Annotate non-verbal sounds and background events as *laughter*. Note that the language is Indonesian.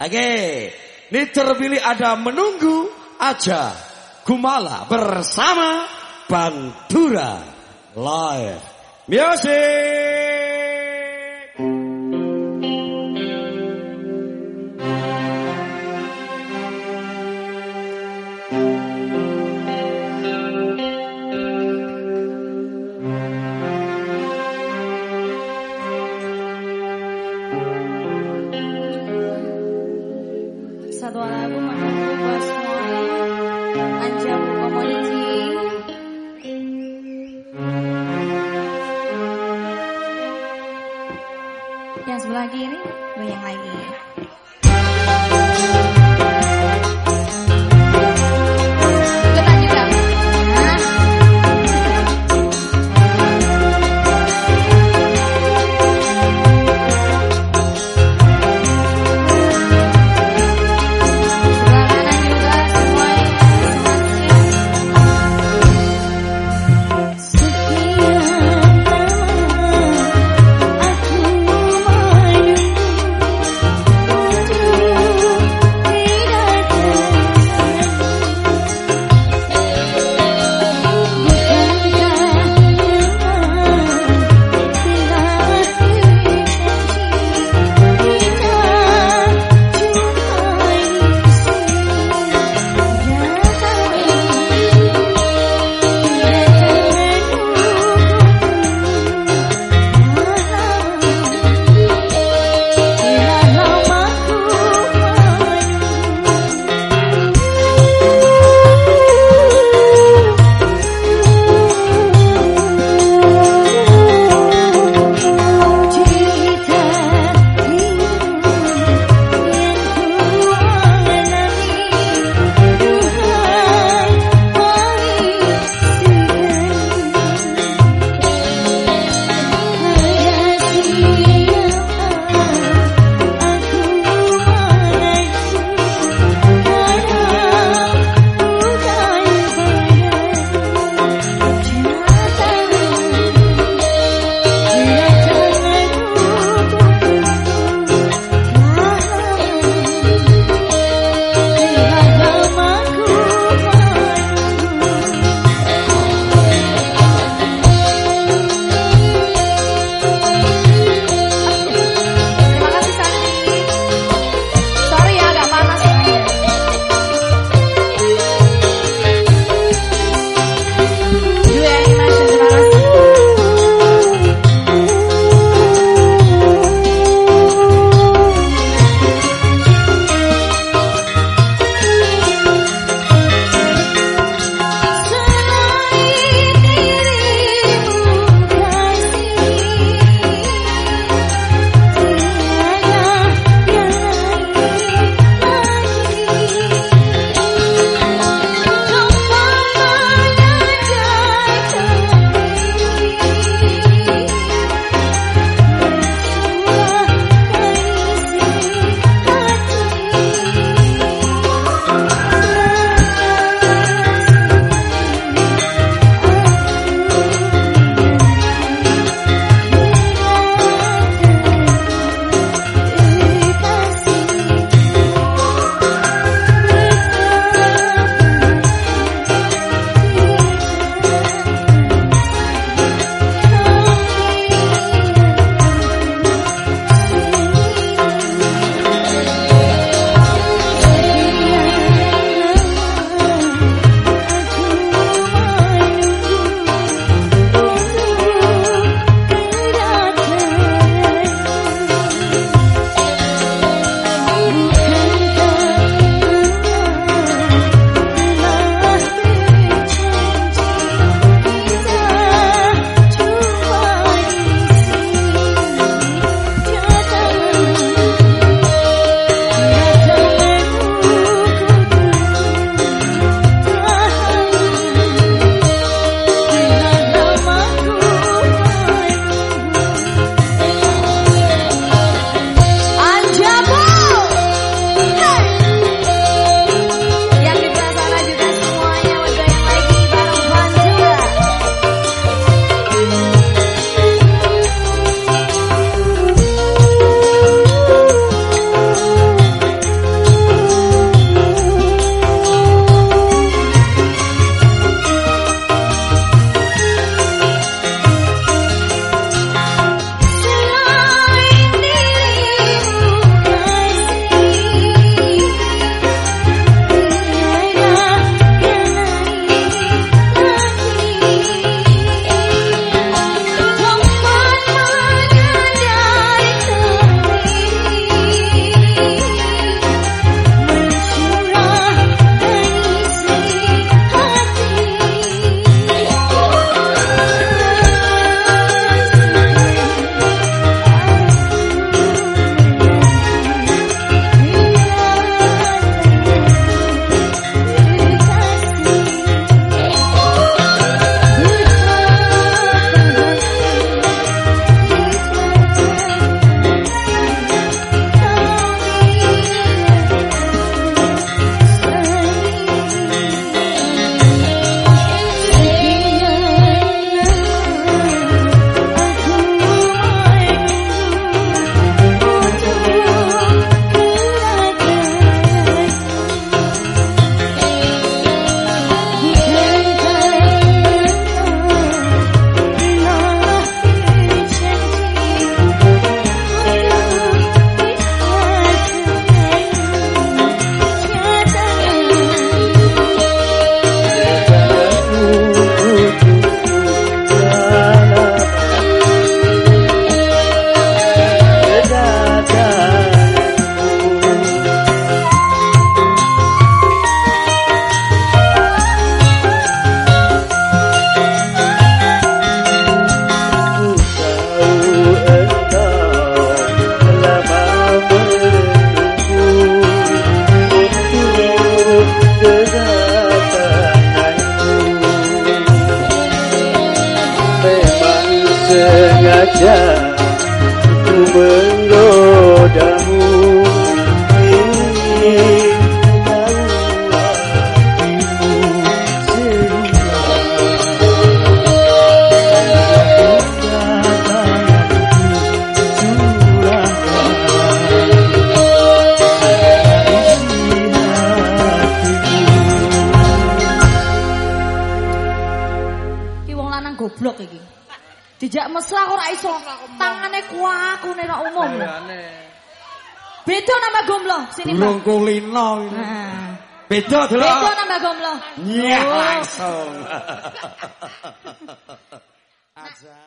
Oke, ini terpilih ada menunggu aja Gumala bersama Bantura Live Music. Satu lagu menunggu buat semuanya Anjam Community Yang sebelah kiri Goyang lagi. Ikutan aku nek ora umum. Beda nambah gomlo. Sini, Mbak. Burung kulino. Nah. Beda Beda delok. nambah gomlo. Nyeh Oh. langsung. *laughs* Aja.